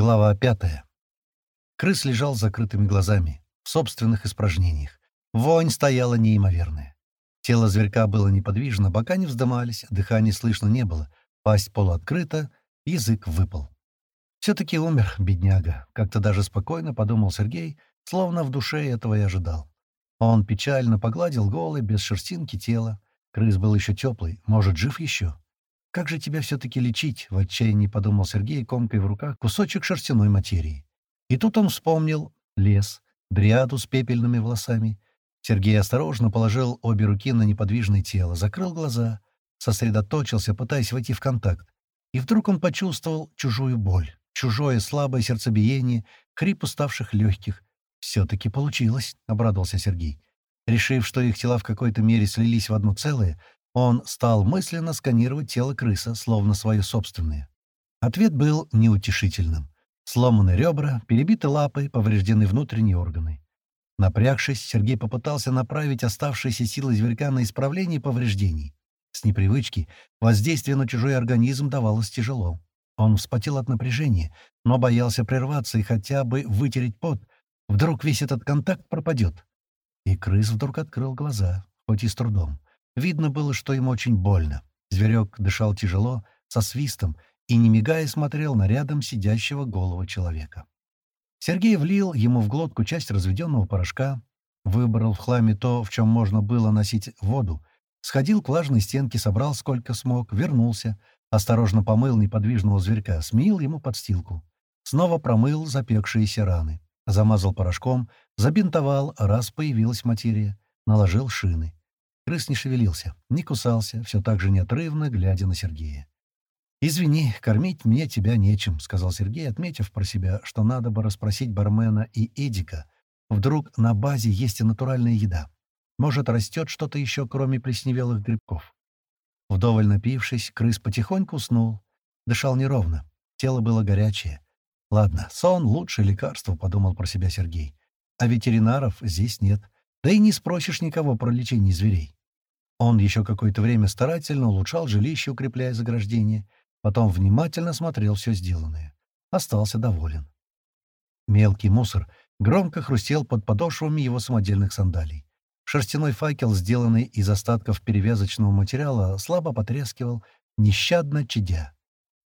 Глава пятая. Крыс лежал с закрытыми глазами, в собственных испражнениях. Вонь стояла неимоверная. Тело зверька было неподвижно, бока не вздымались, дыхания слышно не было, пасть полуоткрыта, язык выпал. «Все-таки умер, бедняга», — как-то даже спокойно подумал Сергей, словно в душе этого и ожидал. Он печально погладил голое, без шерстинки тело. Крыс был еще теплый, может, жив еще? «Как же тебя все-таки лечить?» — в отчаянии подумал Сергей, комкой в руках кусочек шерстяной материи. И тут он вспомнил лес, дриаду с пепельными волосами, Сергей осторожно положил обе руки на неподвижное тело, закрыл глаза, сосредоточился, пытаясь войти в контакт. И вдруг он почувствовал чужую боль, чужое слабое сердцебиение, хрип уставших легких. «Все-таки получилось», — обрадовался Сергей. Решив, что их тела в какой-то мере слились в одно целое, он стал мысленно сканировать тело крыса, словно свое собственное. Ответ был неутешительным. Сломаны ребра, перебиты лапы, повреждены внутренние органы. Напрягшись, Сергей попытался направить оставшиеся силы зверька на исправление повреждений. С непривычки воздействие на чужой организм давалось тяжело. Он вспотел от напряжения, но боялся прерваться и хотя бы вытереть пот. Вдруг весь этот контакт пропадет. И крыс вдруг открыл глаза, хоть и с трудом. Видно было, что ему очень больно. Зверек дышал тяжело, со свистом, и, не мигая, смотрел на рядом сидящего голого человека. Сергей влил ему в глотку часть разведенного порошка, выбрал в хламе то, в чем можно было носить воду, сходил к влажной стенке, собрал сколько смог, вернулся, осторожно помыл неподвижного зверька, смеил ему подстилку. Снова промыл запекшиеся раны, замазал порошком, забинтовал, раз появилась материя, наложил шины. Крыс не шевелился, не кусался, все так же неотрывно, глядя на Сергея. «Извини, кормить мне тебя нечем», — сказал Сергей, отметив про себя, что надо бы расспросить бармена и Эдика. «Вдруг на базе есть и натуральная еда. Может, растет что-то еще, кроме плесневелых грибков». Вдоволь напившись, крыс потихоньку уснул. Дышал неровно. Тело было горячее. «Ладно, сон — лучшее лекарство», — подумал про себя Сергей. «А ветеринаров здесь нет. Да и не спросишь никого про лечение зверей». Он еще какое-то время старательно улучшал жилище, укрепляя заграждение — Потом внимательно смотрел все сделанное. Остался доволен. Мелкий мусор громко хрустел под подошвами его самодельных сандалий. Шерстяной факел, сделанный из остатков перевязочного материала, слабо потрескивал, нещадно чадя.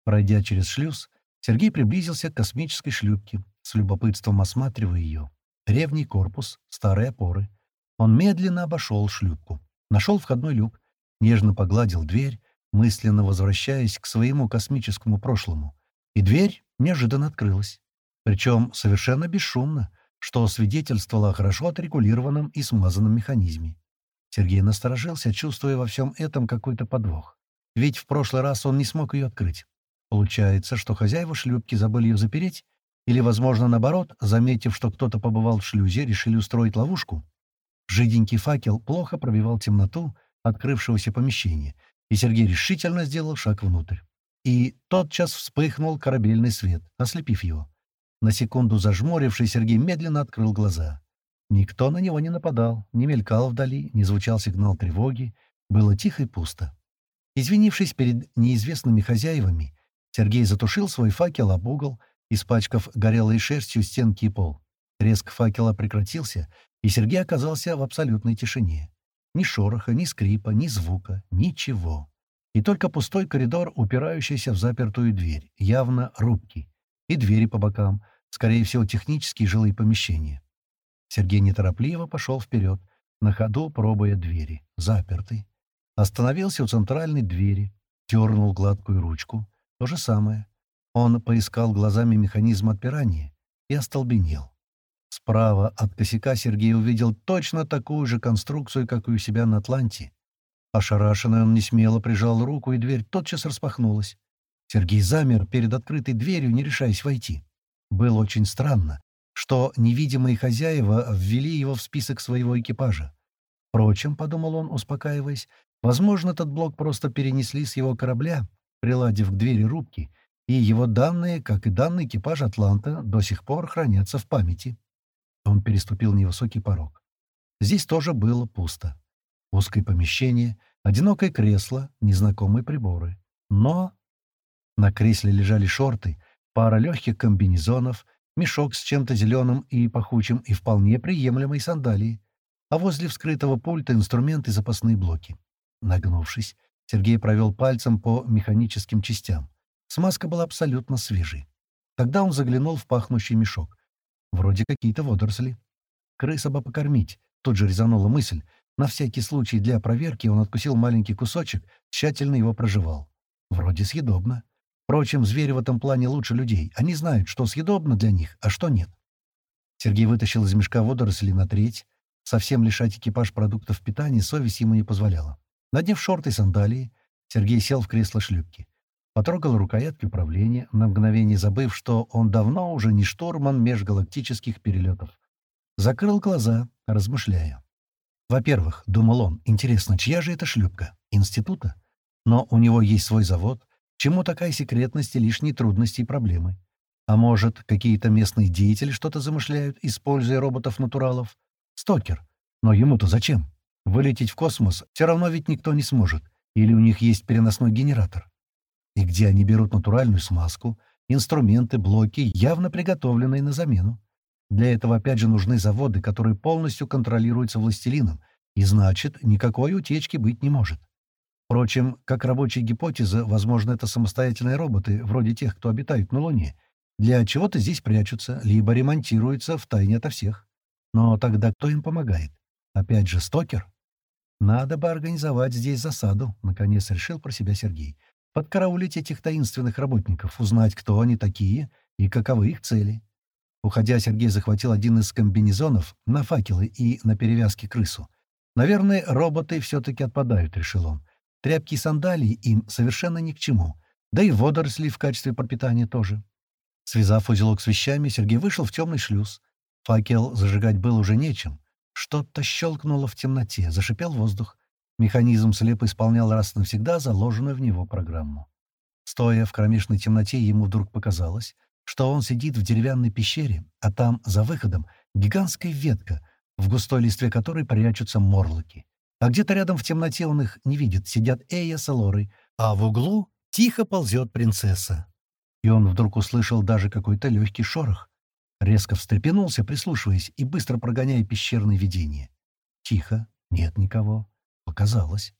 Пройдя через шлюз, Сергей приблизился к космической шлюпке, с любопытством осматривая ее. Древний корпус, старые опоры. Он медленно обошел шлюпку. Нашел входной люк, нежно погладил дверь, мысленно возвращаясь к своему космическому прошлому. И дверь неожиданно открылась. Причем совершенно бесшумно, что свидетельствовало о хорошо отрегулированном и смазанном механизме. Сергей насторожился, чувствуя во всем этом какой-то подвох. Ведь в прошлый раз он не смог ее открыть. Получается, что хозяева шлюпки забыли ее запереть, или, возможно, наоборот, заметив, что кто-то побывал в шлюзе, решили устроить ловушку. Жиденький факел плохо пробивал темноту открывшегося помещения, и Сергей решительно сделал шаг внутрь. И тотчас вспыхнул корабельный свет, ослепив его. На секунду зажмуривший, Сергей медленно открыл глаза. Никто на него не нападал, не мелькал вдали, не звучал сигнал тревоги. Было тихо и пусто. Извинившись перед неизвестными хозяевами, Сергей затушил свой факел об угол, испачкав горелой шерстью стенки и пол. Треск факела прекратился, и Сергей оказался в абсолютной тишине. Ни шороха, ни скрипа, ни звука, ничего. И только пустой коридор, упирающийся в запертую дверь, явно рубки. И двери по бокам, скорее всего, технические жилые помещения. Сергей неторопливо пошел вперед, на ходу пробуя двери. Запертый. Остановился у центральной двери, дернул гладкую ручку. То же самое. Он поискал глазами механизм отпирания и остолбенел. Справа от косяка Сергей увидел точно такую же конструкцию, как и у себя на Атланте. Ошарашенный он несмело прижал руку, и дверь тотчас распахнулась. Сергей замер перед открытой дверью, не решаясь войти. Было очень странно, что невидимые хозяева ввели его в список своего экипажа. Впрочем, — подумал он, успокаиваясь, — возможно, этот блок просто перенесли с его корабля, приладив к двери рубки, и его данные, как и данные экипажа «Атланта», до сих пор хранятся в памяти. Он переступил невысокий порог. Здесь тоже было пусто. Узкое помещение, одинокое кресло, незнакомые приборы. Но на кресле лежали шорты, пара легких комбинезонов, мешок с чем-то зеленым и пахучим и вполне приемлемой сандалии, а возле вскрытого пульта инструменты и запасные блоки. Нагнувшись, Сергей провел пальцем по механическим частям. Смазка была абсолютно свежей. Тогда он заглянул в пахнущий мешок. Вроде какие-то водоросли. Крыса бы покормить. Тут же резанула мысль. На всякий случай для проверки он откусил маленький кусочек, тщательно его прожевал. Вроде съедобно. Впрочем, звери в этом плане лучше людей. Они знают, что съедобно для них, а что нет. Сергей вытащил из мешка водоросли на треть. Совсем лишать экипаж продуктов питания совесть ему не позволяла. Надев шорты и сандалии, Сергей сел в кресло шлюпки. Потрогал рукоятки управления, на мгновение забыв, что он давно уже не штурман межгалактических перелетов. Закрыл глаза, размышляя. Во-первых, думал он, интересно, чья же это шлюпка? Института? Но у него есть свой завод. Чему такая секретность и лишние трудности и проблемы? А может, какие-то местные деятели что-то замышляют, используя роботов-натуралов? Стокер. Но ему-то зачем? Вылететь в космос все равно ведь никто не сможет. Или у них есть переносной генератор. И где они берут натуральную смазку, инструменты, блоки, явно приготовленные на замену. Для этого опять же нужны заводы, которые полностью контролируются властелином, и значит, никакой утечки быть не может. Впрочем, как рабочая гипотеза, возможно, это самостоятельные роботы, вроде тех, кто обитает на Луне, для чего-то здесь прячутся, либо ремонтируются в тайне ото всех. Но тогда кто им помогает? Опять же, стокер? «Надо бы организовать здесь засаду», — наконец решил про себя Сергей. «Подкараулить этих таинственных работников, узнать, кто они такие и каковы их цели». Уходя, Сергей захватил один из комбинезонов на факелы и на перевязке крысу. «Наверное, роботы все-таки отпадают», — решил он. «Тряпки и сандалии им совершенно ни к чему. Да и водоросли в качестве пропитания тоже». Связав узелок с вещами, Сергей вышел в темный шлюз. Факел зажигать было уже нечем. Что-то щелкнуло в темноте, зашипел воздух. Механизм слепо исполнял раз навсегда заложенную в него программу. Стоя в кромешной темноте, ему вдруг показалось, что он сидит в деревянной пещере, а там, за выходом, гигантская ветка, в густой листве которой прячутся морлоки. А где-то рядом в темноте он их не видит, сидят Эя с Алорой, а в углу тихо ползет принцесса. И он вдруг услышал даже какой-то легкий шорох. Резко встрепенулся, прислушиваясь и быстро прогоняя пещерное видение. Тихо, нет никого. Показалось.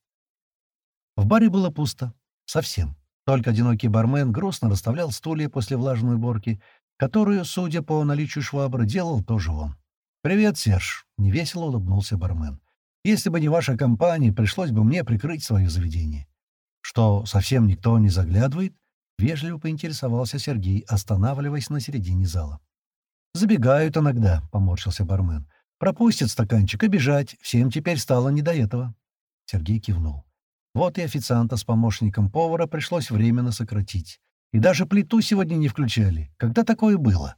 В баре было пусто. Совсем. Только одинокий бармен грустно расставлял стулья после влажной уборки, которую, судя по наличию швабры, делал тоже он. «Привет, Серж!» — невесело улыбнулся бармен. «Если бы не ваша компания, пришлось бы мне прикрыть свое заведение». «Что, совсем никто не заглядывает?» — вежливо поинтересовался Сергей, останавливаясь на середине зала. «Забегают иногда», — поморщился бармен. «Пропустят стаканчик и бежать. Всем теперь стало не до этого». Сергей кивнул. Вот и официанта с помощником повара пришлось временно сократить. И даже плиту сегодня не включали. Когда такое было?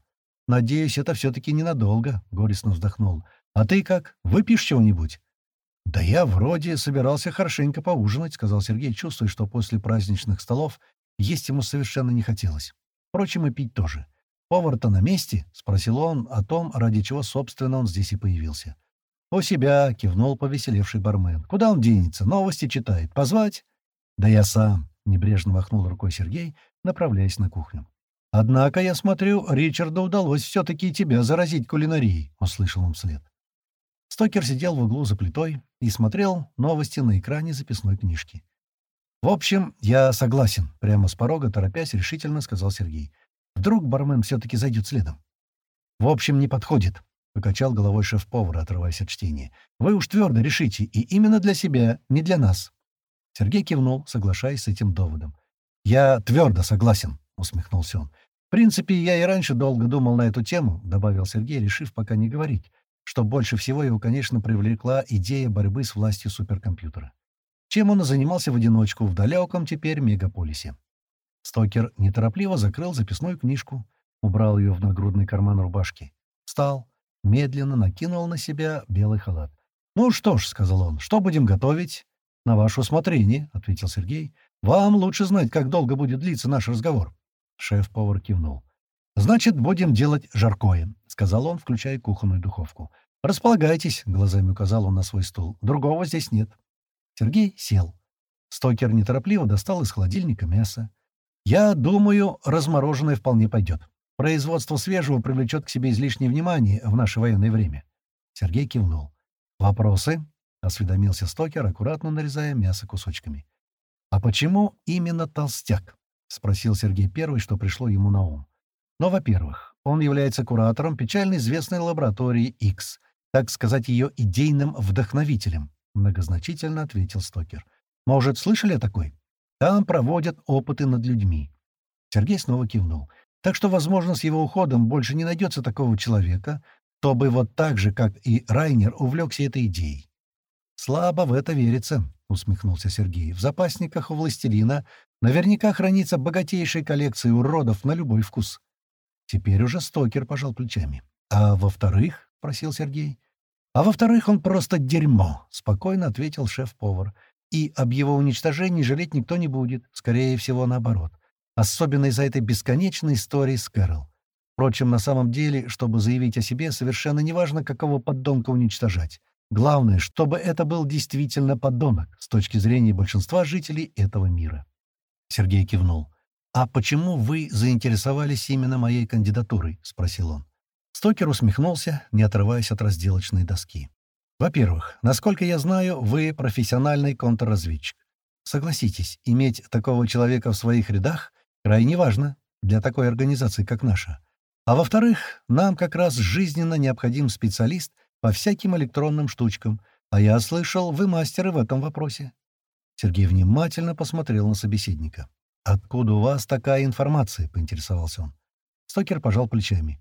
«Надеюсь, это все-таки ненадолго», — горестно вздохнул. «А ты как? Выпьешь чего-нибудь?» «Да я вроде собирался хорошенько поужинать», — сказал Сергей, чувствуя, что после праздничных столов есть ему совершенно не хотелось. Впрочем, и пить тоже. «Повар-то на месте?» — спросил он о том, ради чего, собственно, он здесь и появился. «У себя», — кивнул повеселевший бармен. «Куда он денется? Новости читает. Позвать?» «Да я сам», — небрежно махнул рукой Сергей, направляясь на кухню. «Однако, я смотрю, Ричарду удалось все-таки тебя заразить кулинарией», — услышал он вслед. Стокер сидел в углу за плитой и смотрел новости на экране записной книжки. «В общем, я согласен», — прямо с порога, торопясь, решительно сказал Сергей. Вдруг бармен все-таки зайдет следом. «В общем, не подходит», — покачал головой шеф-повар, отрываясь от чтения. «Вы уж твердо решите, и именно для себя, не для нас». Сергей кивнул, соглашаясь с этим доводом. «Я твердо согласен», — усмехнулся он. «В принципе, я и раньше долго думал на эту тему», — добавил Сергей, решив пока не говорить, что больше всего его, конечно, привлекла идея борьбы с властью суперкомпьютера. Чем он и занимался в одиночку в далеком теперь мегаполисе. Стокер неторопливо закрыл записную книжку, убрал ее в нагрудный карман рубашки. Встал, медленно накинул на себя белый халат. «Ну что ж», — сказал он, — «что будем готовить?» «На ваше усмотрение», — ответил Сергей. «Вам лучше знать, как долго будет длиться наш разговор». Шеф-повар кивнул. «Значит, будем делать жаркое», — сказал он, включая кухонную духовку. «Располагайтесь», — глазами указал он на свой стул. «Другого здесь нет». Сергей сел. Стокер неторопливо достал из холодильника мясо. «Я думаю, размороженное вполне пойдет. Производство свежего привлечет к себе излишнее внимание в наше военное время». Сергей кивнул. «Вопросы?» — осведомился Стокер, аккуратно нарезая мясо кусочками. «А почему именно толстяк?» — спросил Сергей первый, что пришло ему на ум. «Но, «Ну, во-первых, он является куратором печально известной лаборатории X, так сказать, ее идейным вдохновителем», — многозначительно ответил Стокер. «Может, слышали о такой? Там проводят опыты над людьми». Сергей снова кивнул. «Так что, возможно, с его уходом больше не найдется такого человека, кто бы вот так же, как и Райнер, увлекся этой идеей». «Слабо в это верится», — усмехнулся Сергей. «В запасниках у властелина наверняка хранится богатейшая коллекция уродов на любой вкус». Теперь уже Стокер пожал плечами. «А во-вторых?» — просил Сергей. «А во-вторых, он просто дерьмо», — спокойно ответил шеф-повар. «И об его уничтожении жалеть никто не будет, скорее всего, наоборот. Особенно из-за этой бесконечной истории с Кэрол. Впрочем, на самом деле, чтобы заявить о себе, совершенно неважно, какого поддонка уничтожать. Главное, чтобы это был действительно подонок с точки зрения большинства жителей этого мира. Сергей кивнул. «А почему вы заинтересовались именно моей кандидатурой?» — спросил он. Стокер усмехнулся, не отрываясь от разделочной доски. «Во-первых, насколько я знаю, вы профессиональный контрразведчик. Согласитесь, иметь такого человека в своих рядах крайне важно для такой организации, как наша. А во-вторых, нам как раз жизненно необходим специалист — по всяким электронным штучкам, а я слышал, вы мастеры в этом вопросе». Сергей внимательно посмотрел на собеседника. «Откуда у вас такая информация?» — поинтересовался он. Стокер пожал плечами.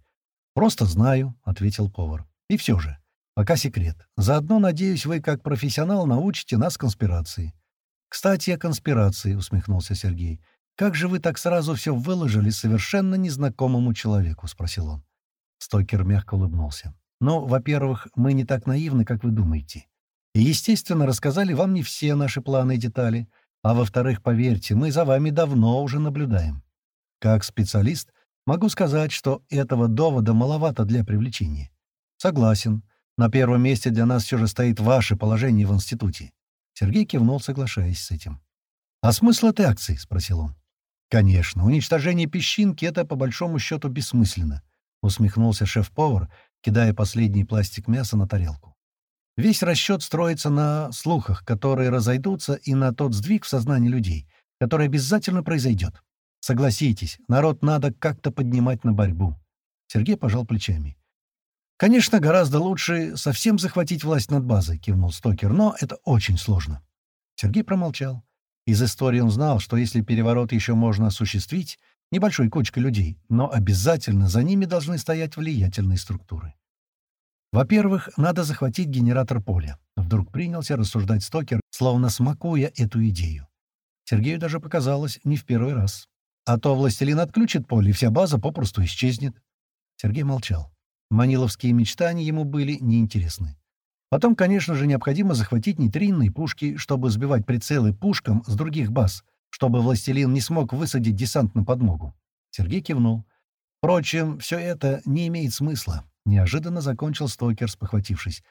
«Просто знаю», — ответил повар. «И все же. Пока секрет. Заодно, надеюсь, вы, как профессионал, научите нас конспирации». «Кстати, о конспирации», — усмехнулся Сергей. «Как же вы так сразу все выложили совершенно незнакомому человеку?» — спросил он. Стокер мягко улыбнулся. Но, во-первых, мы не так наивны, как вы думаете. И, естественно, рассказали вам не все наши планы и детали. А во-вторых, поверьте, мы за вами давно уже наблюдаем. Как специалист могу сказать, что этого довода маловато для привлечения. Согласен. На первом месте для нас все же стоит ваше положение в институте. Сергей кивнул, соглашаясь с этим. «А смысл этой акции?» — спросил он. «Конечно, уничтожение песчинки — это, по большому счету, бессмысленно», — усмехнулся шеф-повар, кидая последний пластик мяса на тарелку. Весь расчет строится на слухах, которые разойдутся, и на тот сдвиг в сознании людей, который обязательно произойдет. Согласитесь, народ надо как-то поднимать на борьбу. Сергей пожал плечами. «Конечно, гораздо лучше совсем захватить власть над базой», — кивнул Стокер, — «но это очень сложно». Сергей промолчал. Из истории он знал, что если переворот еще можно осуществить, небольшой кучкой людей, но обязательно за ними должны стоять влиятельные структуры. Во-первых, надо захватить генератор поля. Вдруг принялся рассуждать Стокер, словно смакуя эту идею. Сергею даже показалось не в первый раз. А то властелин отключит поле, и вся база попросту исчезнет. Сергей молчал. Маниловские мечтания ему были неинтересны. Потом, конечно же, необходимо захватить нейтринные пушки, чтобы сбивать прицелы пушкам с других баз — чтобы властелин не смог высадить десант на подмогу. Сергей кивнул. Впрочем, все это не имеет смысла. Неожиданно закончил Стокер, спохватившись.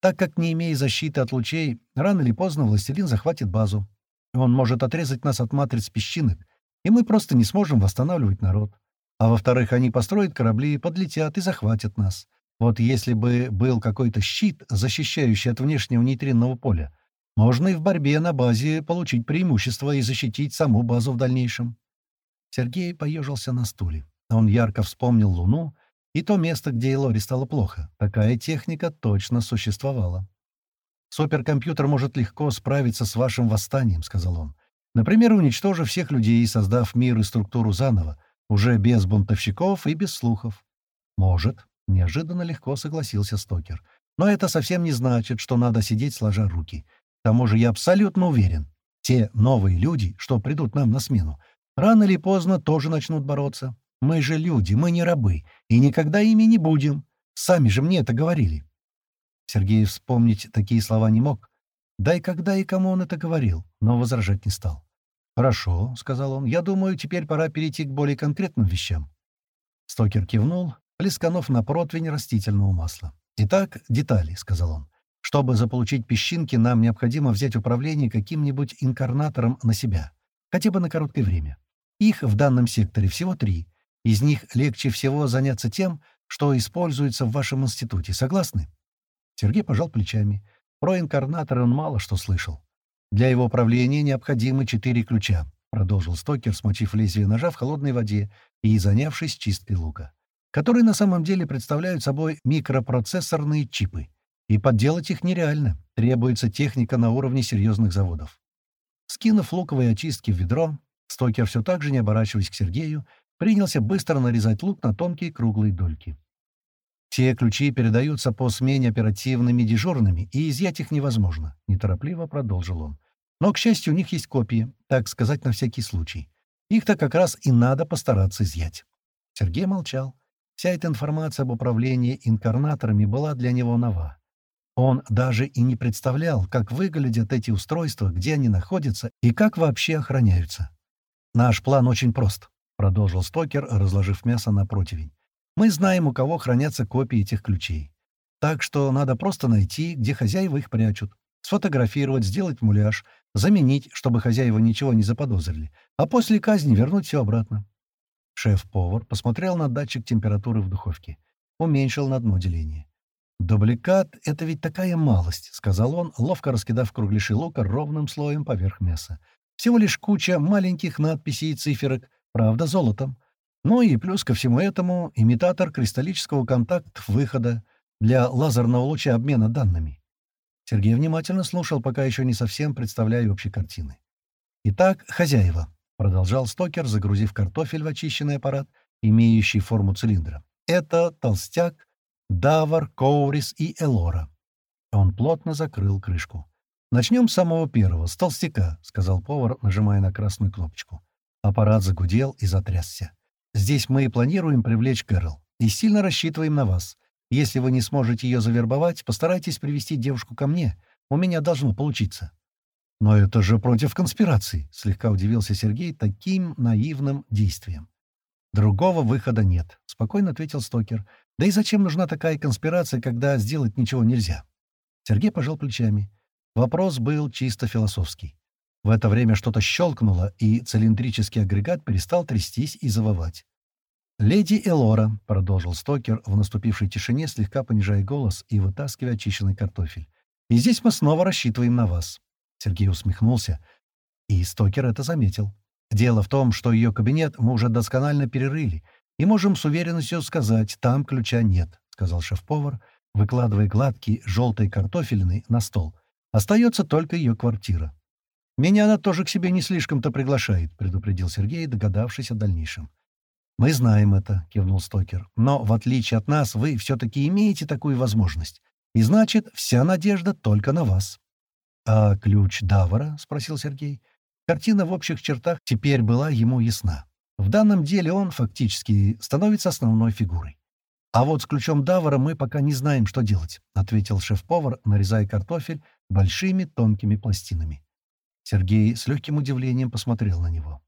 Так как, не имея защиты от лучей, рано или поздно властелин захватит базу. Он может отрезать нас от матриц песчинок, и мы просто не сможем восстанавливать народ. А во-вторых, они построят корабли, подлетят и захватят нас. Вот если бы был какой-то щит, защищающий от внешнего нейтринного поля, можно и в борьбе на базе получить преимущество и защитить саму базу в дальнейшем. Сергей поежился на стуле. Он ярко вспомнил Луну и то место, где Элори стало плохо. Такая техника точно существовала. «Суперкомпьютер может легко справиться с вашим восстанием», — сказал он. «Например, уничтожив всех людей и создав мир и структуру заново, уже без бунтовщиков и без слухов». «Может», — неожиданно легко согласился Стокер. «Но это совсем не значит, что надо сидеть сложа руки. К тому же я абсолютно уверен, те новые люди, что придут нам на смену, рано или поздно тоже начнут бороться. Мы же люди, мы не рабы, и никогда ими не будем. Сами же мне это говорили. Сергей вспомнить такие слова не мог. Да и когда и кому он это говорил, но возражать не стал. «Хорошо», — сказал он, — «я думаю, теперь пора перейти к более конкретным вещам». Стокер кивнул, плесканув на противень растительного масла. «Итак, детали», — сказал он. Чтобы заполучить песчинки, нам необходимо взять управление каким-нибудь инкарнатором на себя, хотя бы на короткое время. Их в данном секторе всего три. Из них легче всего заняться тем, что используется в вашем институте. Согласны?» Сергей пожал плечами. Про инкарнаторы он мало что слышал. «Для его управления необходимы четыре ключа», — продолжил Стокер, смочив лезвие ножа в холодной воде и занявшись чисткой лука, которые на самом деле представляют собой микропроцессорные чипы. И подделать их нереально. Требуется техника на уровне серьезных заводов. Скинув луковые очистки в ведро, Стокер все так же, не оборачиваясь к Сергею, принялся быстро нарезать лук на тонкие круглые дольки. Все ключи передаются по смене оперативными дежурными, и изъять их невозможно», — неторопливо продолжил он. «Но, к счастью, у них есть копии, так сказать, на всякий случай. Их-то как раз и надо постараться изъять». Сергей молчал. Вся эта информация об управлении инкарнаторами была для него нова. Он даже и не представлял, как выглядят эти устройства, где они находятся и как вообще охраняются. «Наш план очень прост», — продолжил Стокер, разложив мясо на противень. Мы знаем, у кого хранятся копии этих ключей. Так что надо просто найти, где хозяева их прячут, сфотографировать, сделать муляж, заменить, чтобы хозяева ничего не заподозрили, а после казни вернуть все обратно. Шеф-повар посмотрел на датчик температуры в духовке. Уменьшил на дно деление. «Дубликат — это ведь такая малость», — сказал он, ловко раскидав кругляши лука ровным слоем поверх мяса. «Всего лишь куча маленьких надписей и циферок, правда, золотом. Ну и плюс ко всему этому имитатор кристаллического контакт-выхода для лазерного луча обмена данными. Сергей внимательно слушал, пока еще не совсем представляя общей картины. «Итак, хозяева», — продолжал Стокер, загрузив картофель в очищенный аппарат, имеющий форму цилиндра. «Это Толстяк, Давар, Коурис и Элора». Он плотно закрыл крышку. «Начнем с самого первого, с толстяка», — сказал повар, нажимая на красную кнопочку. Аппарат загудел и затрясся. Здесь мы и планируем привлечь Кэрол. И сильно рассчитываем на вас. Если вы не сможете ее завербовать, постарайтесь привести девушку ко мне. У меня должно получиться». «Но это же против конспирации», — слегка удивился Сергей таким наивным действием. «Другого выхода нет», — спокойно ответил Стокер. «Да и зачем нужна такая конспирация, когда сделать ничего нельзя?» Сергей пожал плечами. Вопрос был чисто философский. В это время что-то щелкнуло, и цилиндрический агрегат перестал трястись и завывать. «Леди Элора», — продолжил Стокер в наступившей тишине, слегка понижая голос и вытаскивая очищенный картофель. «И здесь мы снова рассчитываем на вас». Сергей усмехнулся, и Стокер это заметил. «Дело в том, что ее кабинет мы уже досконально перерыли, и можем с уверенностью сказать, там ключа нет», — сказал шеф-повар, выкладывая гладкий желтый картофельный на стол. «Остается только ее квартира». «Меня она тоже к себе не слишком-то приглашает», — предупредил Сергей, догадавшись о дальнейшем. «Мы знаем это», — кивнул Стокер. «Но, в отличие от нас, вы все-таки имеете такую возможность. И значит, вся надежда только на вас». «А ключ Давара?» — спросил Сергей. Картина в общих чертах теперь была ему ясна. В данном деле он, фактически, становится основной фигурой. «А вот с ключом Давара мы пока не знаем, что делать», — ответил шеф-повар, нарезая картофель большими тонкими пластинами. Сергей с легким удивлением посмотрел на него.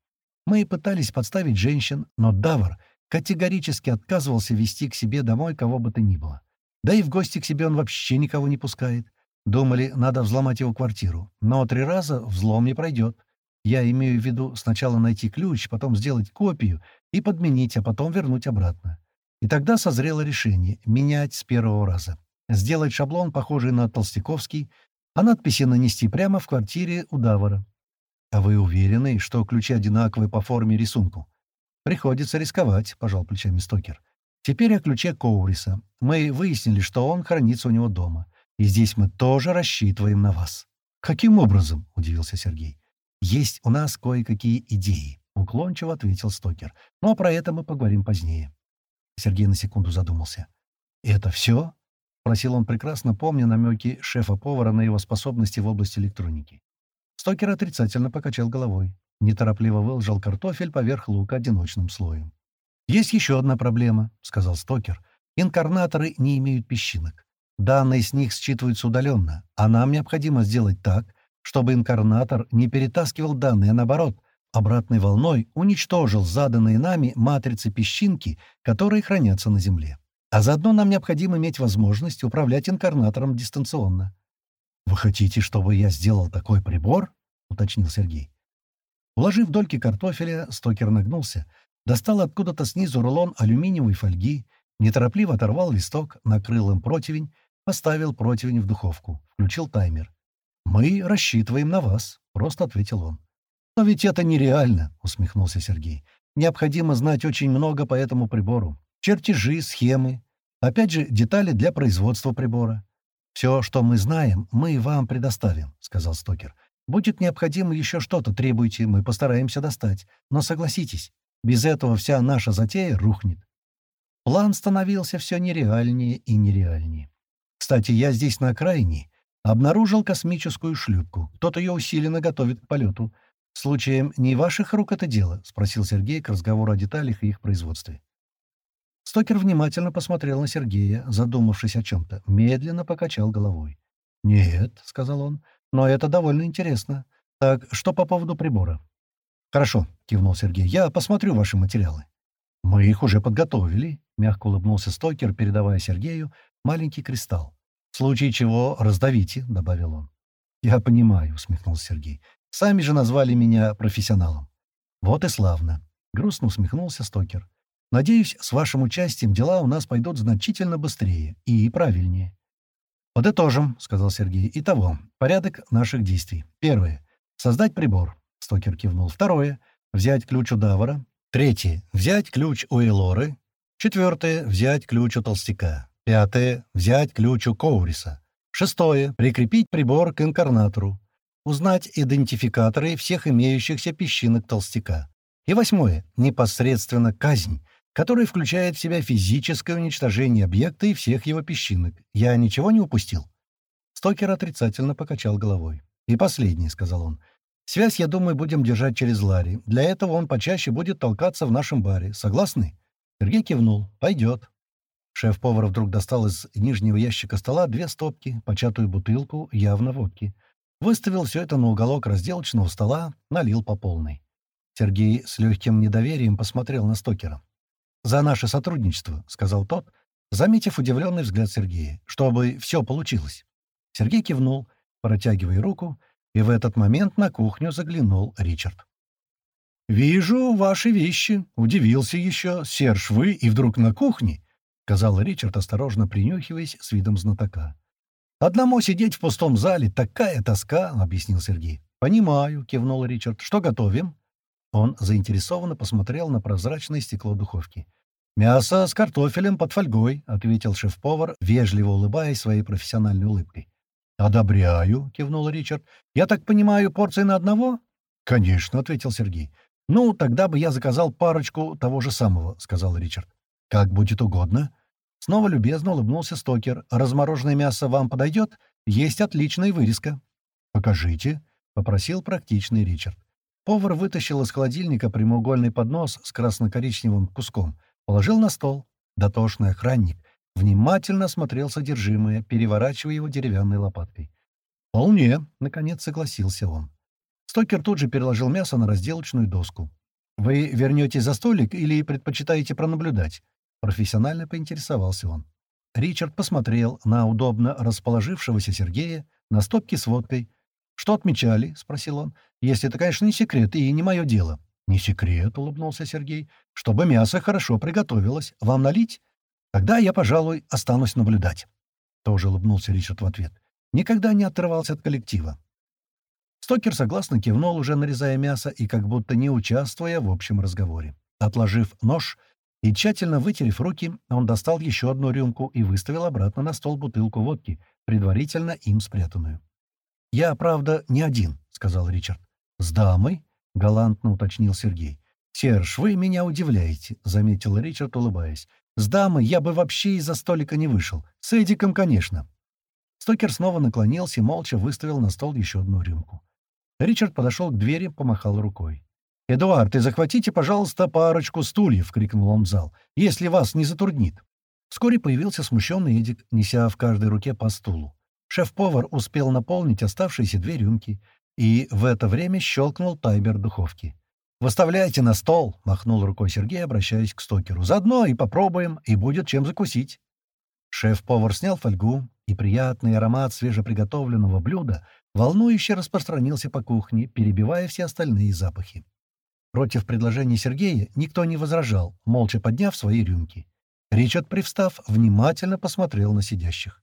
Мы пытались подставить женщин, но Давар категорически отказывался вести к себе домой кого бы то ни было. Да и в гости к себе он вообще никого не пускает. Думали, надо взломать его квартиру. Но три раза взлом не пройдет. Я имею в виду сначала найти ключ, потом сделать копию и подменить, а потом вернуть обратно. И тогда созрело решение — менять с первого раза. Сделать шаблон, похожий на толстяковский, а надписи нанести прямо в квартире у Давара. «А вы уверены, что ключи одинаковые по форме и рисунку?» «Приходится рисковать», — пожал плечами Стокер. «Теперь о ключе Коуриса. Мы выяснили, что он хранится у него дома. И здесь мы тоже рассчитываем на вас». «Каким образом?» — удивился Сергей. «Есть у нас кое-какие идеи», — уклончиво ответил Стокер. «Но про это мы поговорим позднее». Сергей на секунду задумался. «Это все?» — просил он, прекрасно помня намеки шефа-повара на его способности в области электроники. Стокер отрицательно покачал головой. Неторопливо выложил картофель поверх лука одиночным слоем. «Есть еще одна проблема», — сказал Стокер. «Инкарнаторы не имеют песчинок. Данные с них считываются удаленно, а нам необходимо сделать так, чтобы инкарнатор не перетаскивал данные, а наоборот, обратной волной уничтожил заданные нами матрицы песчинки, которые хранятся на Земле. А заодно нам необходимо иметь возможность управлять инкарнатором дистанционно. «Вы хотите, чтобы я сделал такой прибор?» — уточнил Сергей. Уложив дольки картофеля, стокер нагнулся, достал откуда-то снизу рулон алюминиевой фольги, неторопливо оторвал листок, накрыл им противень, поставил противень в духовку, включил таймер. «Мы рассчитываем на вас», — просто ответил он. «Но ведь это нереально», — усмехнулся Сергей. «Необходимо знать очень много по этому прибору. Чертежи, схемы. Опять же, детали для производства прибора. «Все, что мы знаем, мы вам предоставим», — сказал Стокер. «Будет необходимо еще что-то, требуйте, мы постараемся достать. Но согласитесь, без этого вся наша затея рухнет». План становился все нереальнее и нереальнее. Кстати, я здесь на окраине обнаружил космическую шлюпку. Кто-то ее усиленно готовит к полету. «Случаем не ваших рук это дело?» — спросил Сергей к разговору о деталях и их производстве. Стокер внимательно посмотрел на Сергея, задумавшись о чем-то, медленно покачал головой. «Нет», — сказал он, — «но это довольно интересно. Так, что по поводу прибора?» «Хорошо», — кивнул Сергей, — «я посмотрю ваши материалы». «Мы их уже подготовили», — мягко улыбнулся Стокер, передавая Сергею маленький кристалл. «В случае чего раздавите», — добавил он. «Я понимаю», — усмехнулся Сергей. «Сами же назвали меня профессионалом». «Вот и славно», — грустно усмехнулся Стокер. Надеюсь, с вашим участием дела у нас пойдут значительно быстрее и правильнее. «Подытожим», — сказал Сергей. «Итого, порядок наших действий. Первое. Создать прибор». Стокер кивнул. «Второе. Взять ключ у Давара. Третье. Взять ключ у Элоры. Четвертое. Взять ключ у Толстяка. Пятое. Взять ключ у Коуриса. Шестое. Прикрепить прибор к инкарнатору. Узнать идентификаторы всех имеющихся песчинок Толстяка. И восьмое. Непосредственно казнь который включает в себя физическое уничтожение объекта и всех его песчинок. Я ничего не упустил?» Стокер отрицательно покачал головой. «И последний», — сказал он. «Связь, я думаю, будем держать через Ларри. Для этого он почаще будет толкаться в нашем баре. Согласны?» Сергей кивнул. «Пойдет». Шеф-повар вдруг достал из нижнего ящика стола две стопки, початую бутылку, явно водки. Выставил все это на уголок разделочного стола, налил по полной. Сергей с легким недоверием посмотрел на Стокера. «За наше сотрудничество», — сказал тот, заметив удивленный взгляд Сергея, «чтобы все получилось». Сергей кивнул, протягивая руку, и в этот момент на кухню заглянул Ричард. «Вижу ваши вещи», — удивился еще. «Серж, вы и вдруг на кухне?» — сказал Ричард, осторожно принюхиваясь с видом знатока. «Одному сидеть в пустом зале — такая тоска», — объяснил Сергей. «Понимаю», — кивнул Ричард. «Что готовим?» Он заинтересованно посмотрел на прозрачное стекло духовки. «Мясо с картофелем под фольгой», — ответил шеф-повар, вежливо улыбаясь своей профессиональной улыбкой. «Одобряю», — кивнул Ричард. «Я так понимаю, порция на одного?» «Конечно», — ответил Сергей. «Ну, тогда бы я заказал парочку того же самого», — сказал Ричард. «Как будет угодно». Снова любезно улыбнулся Стокер. «Размороженное мясо вам подойдет? Есть отличная вырезка». «Покажите», — попросил практичный Ричард. Повар вытащил из холодильника прямоугольный поднос с красно-коричневым куском, положил на стол. Дотошный охранник внимательно смотрел содержимое, переворачивая его деревянной лопаткой. «Вполне», — наконец согласился он. Стокер тут же переложил мясо на разделочную доску. «Вы вернетесь за столик или предпочитаете пронаблюдать?» Профессионально поинтересовался он. Ричард посмотрел на удобно расположившегося Сергея, на стопки с водкой, «Что отмечали?» — спросил он. «Если это, конечно, не секрет и не мое дело». «Не секрет», — улыбнулся Сергей. «Чтобы мясо хорошо приготовилось. Вам налить? Тогда я, пожалуй, останусь наблюдать». Тоже улыбнулся Ричард в ответ. Никогда не отрывался от коллектива. Стокер согласно кивнул, уже нарезая мясо и как будто не участвуя в общем разговоре. Отложив нож и тщательно вытерев руки, он достал еще одну рюмку и выставил обратно на стол бутылку водки, предварительно им спрятанную. «Я, правда, не один», — сказал Ричард. «С дамой?» — галантно уточнил Сергей. «Серж, вы меня удивляете», — заметил Ричард, улыбаясь. «С дамой я бы вообще из-за столика не вышел. С Эдиком, конечно». Стокер снова наклонился и молча выставил на стол еще одну рюмку. Ричард подошел к двери, помахал рукой. «Эдуард, ты захватите, пожалуйста, парочку стульев!» — крикнул он в зал. «Если вас не затруднит». Вскоре появился смущенный Эдик, неся в каждой руке по стулу. Шеф-повар успел наполнить оставшиеся две рюмки, и в это время щелкнул таймер духовки. «Выставляйте на стол!» — махнул рукой Сергей, обращаясь к стокеру. «Заодно и попробуем, и будет чем закусить». Шеф-повар снял фольгу, и приятный аромат свежеприготовленного блюда волнующе распространился по кухне, перебивая все остальные запахи. Против предложения Сергея никто не возражал, молча подняв свои рюмки. Ричард, привстав, внимательно посмотрел на сидящих.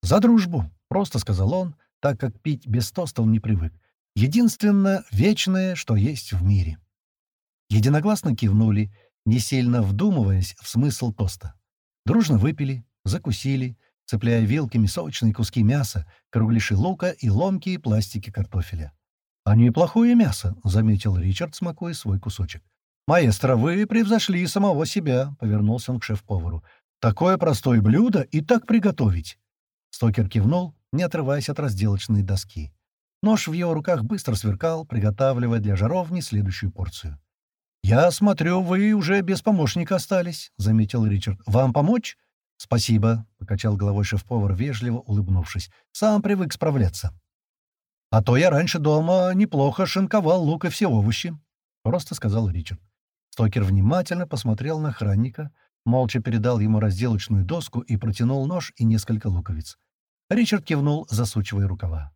«За дружбу!» — просто сказал он, так как пить без тостов не привык. «Единственное вечное, что есть в мире». Единогласно кивнули, не сильно вдумываясь в смысл тоста. Дружно выпили, закусили, цепляя вилками сочные куски мяса, кругляши лука и ломкие пластики картофеля. «А неплохое мясо», — заметил Ричард, смакуя свой кусочек. «Маэстро, вы превзошли самого себя», — повернулся он к шеф-повару. «Такое простое блюдо и так приготовить». Стокер кивнул, не отрываясь от разделочной доски. Нож в его руках быстро сверкал, приготавливая для жаровни следующую порцию. «Я смотрю, вы уже без помощника остались», — заметил Ричард. «Вам помочь?» «Спасибо», — покачал головой шеф-повар, вежливо улыбнувшись. «Сам привык справляться». «А то я раньше дома неплохо шинковал лук и все овощи», — просто сказал Ричард. Стокер внимательно посмотрел на охранника, молча передал ему разделочную доску и протянул нож и несколько луковиц. Ричард кивнул, засучивая рукава.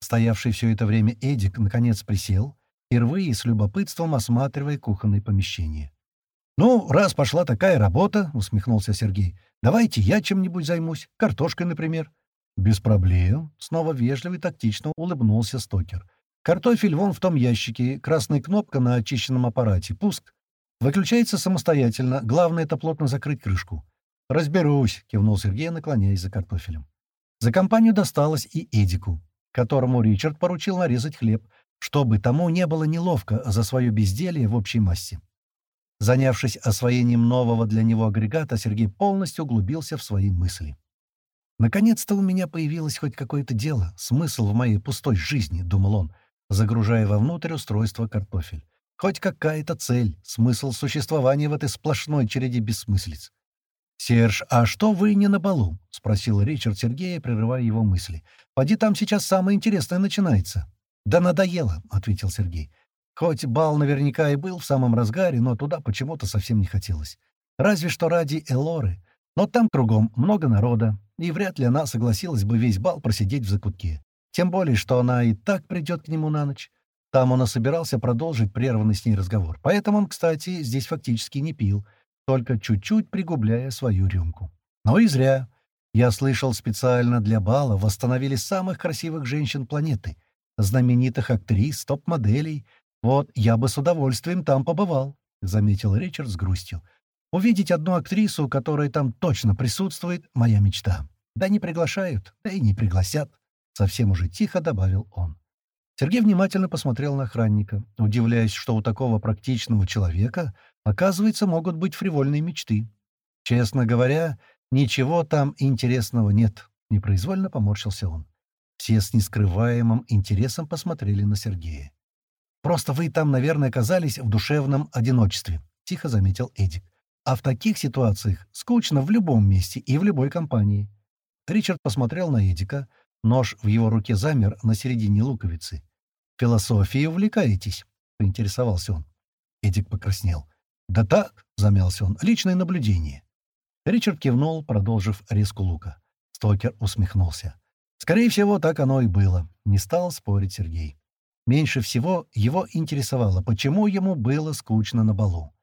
Стоявший все это время Эдик наконец присел, впервые с любопытством осматривая кухонное помещение. «Ну, раз пошла такая работа», — усмехнулся Сергей, — «давайте я чем-нибудь займусь, картошкой, например». «Без проблем», — снова вежливо и тактично улыбнулся Стокер. «Картофель вон в том ящике, красная кнопка на очищенном аппарате, пуск. Выключается самостоятельно, главное — это плотно закрыть крышку». «Разберусь», — кивнул Сергей, наклоняясь за картофелем. За компанию досталось и Эдику, которому Ричард поручил нарезать хлеб, чтобы тому не было неловко за свое безделье в общей массе. Занявшись освоением нового для него агрегата, Сергей полностью углубился в свои мысли. «Наконец-то у меня появилось хоть какое-то дело, смысл в моей пустой жизни», — думал он, загружая вовнутрь устройство картофель. «Хоть какая-то цель, смысл существования в этой сплошной череде бессмыслиц». «Серж, а что вы не на балу?» — спросил Ричард Сергея, прерывая его мысли. «Поди там сейчас самое интересное начинается». «Да надоело», — ответил Сергей. «Хоть бал наверняка и был в самом разгаре, но туда почему-то совсем не хотелось. Разве что ради Элоры. Но там кругом много народа, и вряд ли она согласилась бы весь бал просидеть в закутке. Тем более, что она и так придет к нему на ночь. Там он и собирался продолжить прерванный с ней разговор. Поэтому он, кстати, здесь фактически не пил, только чуть-чуть пригубляя свою рюмку. Но и зря. Я слышал, специально для бала восстановили самых красивых женщин планеты, знаменитых актрис, топ-моделей. Вот я бы с удовольствием там побывал, — заметил Ричард с грустью. Увидеть одну актрису, которая там точно присутствует, — моя мечта. Да не приглашают, да и не пригласят. Совсем уже тихо добавил он. Сергей внимательно посмотрел на охранника, удивляясь, что у такого практичного человека, оказывается, могут быть фривольные мечты. Честно говоря, ничего там интересного нет, — непроизвольно поморщился он. Все с нескрываемым интересом посмотрели на Сергея. «Просто вы там, наверное, оказались в душевном одиночестве», — тихо заметил Эдик. А в таких ситуациях скучно в любом месте и в любой компании. Ричард посмотрел на Эдика. Нож в его руке замер на середине луковицы. «Философией увлекаетесь?» — поинтересовался он. Эдик покраснел. «Да так», — замялся он, — «личное наблюдение». Ричард кивнул, продолжив резку лука. Стокер усмехнулся. Скорее всего, так оно и было. Не стал спорить Сергей. Меньше всего его интересовало, почему ему было скучно на балу.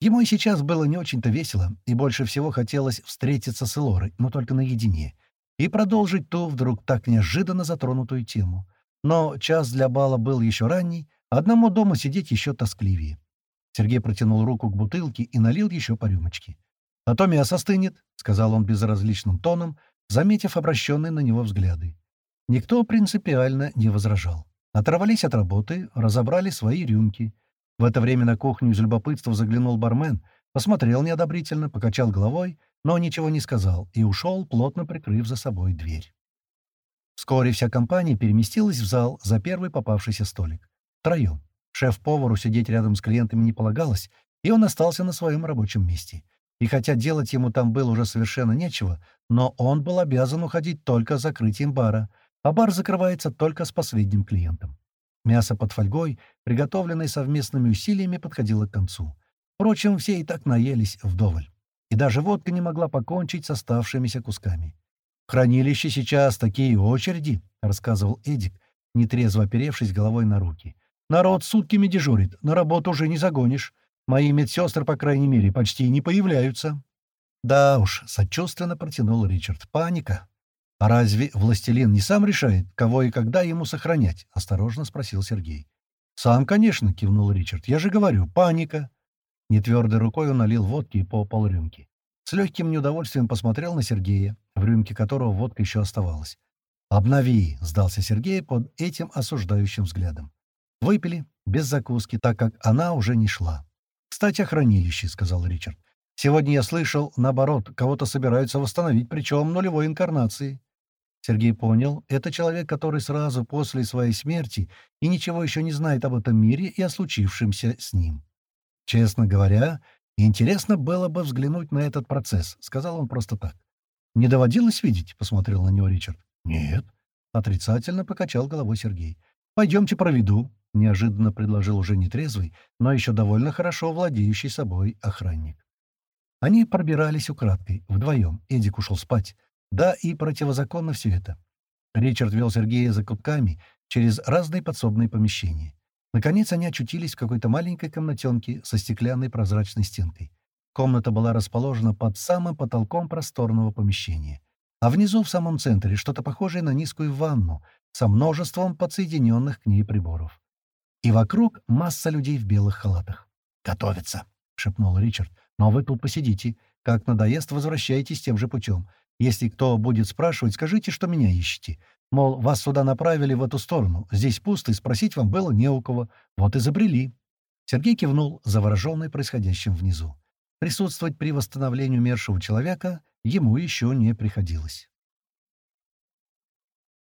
Ему и сейчас было не очень-то весело, и больше всего хотелось встретиться с Элорой, но только наедине, и продолжить ту вдруг так неожиданно затронутую тему. Но час для бала был еще ранний, одному дома сидеть еще тоскливее. Сергей протянул руку к бутылке и налил еще по рюмочке. «А то мясо стынет», — сказал он безразличным тоном, заметив обращенные на него взгляды. Никто принципиально не возражал. Оторвались от работы, разобрали свои рюмки — в это время на кухню из любопытства заглянул бармен, посмотрел неодобрительно, покачал головой, но ничего не сказал и ушел, плотно прикрыв за собой дверь. Вскоре вся компания переместилась в зал за первый попавшийся столик. Втроем. Шеф-повару сидеть рядом с клиентами не полагалось, и он остался на своем рабочем месте. И хотя делать ему там было уже совершенно нечего, но он был обязан уходить только закрытием бара, а бар закрывается только с последним клиентом. Мясо под фольгой, приготовленное совместными усилиями, подходило к концу. Впрочем, все и так наелись вдоволь. И даже водка не могла покончить с оставшимися кусками. «В хранилище сейчас такие очереди», — рассказывал Эдик, нетрезво оперевшись головой на руки. «Народ сутками дежурит, на работу уже не загонишь. Мои медсестры, по крайней мере, почти не появляются». «Да уж», — сочувственно протянул Ричард, — «паника». «А разве властелин не сам решает, кого и когда ему сохранять?» — осторожно спросил Сергей. «Сам, конечно», — кивнул Ричард. «Я же говорю, паника». Нетвердой рукой он налил водки по полрюмки. С легким неудовольствием посмотрел на Сергея, в рюмке которого водка еще оставалась. «Обнови», — сдался Сергей под этим осуждающим взглядом. Выпили, без закуски, так как она уже не шла. «Кстати, о хранилище», — сказал Ричард. «Сегодня я слышал, наоборот, кого-то собираются восстановить, причем нулевой инкарнации». Сергей понял, это человек, который сразу после своей смерти и ничего еще не знает об этом мире и о случившемся с ним. Честно говоря, интересно было бы взглянуть на этот процесс, сказал он просто так. «Не доводилось видеть?» — посмотрел на него Ричард. «Нет», — отрицательно покачал головой Сергей. «Пойдемте проведу», — неожиданно предложил уже нетрезвый, но еще довольно хорошо владеющий собой охранник. Они пробирались украдкой, вдвоем. Эдик ушел спать. Да, и противозаконно все это. Ричард вел Сергея за кутками через разные подсобные помещения. Наконец они очутились в какой-то маленькой комнатенке со стеклянной прозрачной стенкой. Комната была расположена под самым потолком просторного помещения. А внизу, в самом центре, что-то похожее на низкую ванну со множеством подсоединенных к ней приборов. И вокруг масса людей в белых халатах. «Готовятся», — шепнул Ричард. «Но вы тут посидите. Как надоест, возвращайтесь тем же путем. Если кто будет спрашивать, скажите, что меня ищете. Мол, вас сюда направили в эту сторону. Здесь пусто, и спросить вам было не у кого. Вот и забрели». Сергей кивнул, завороженный происходящим внизу. Присутствовать при восстановлении умершего человека ему еще не приходилось.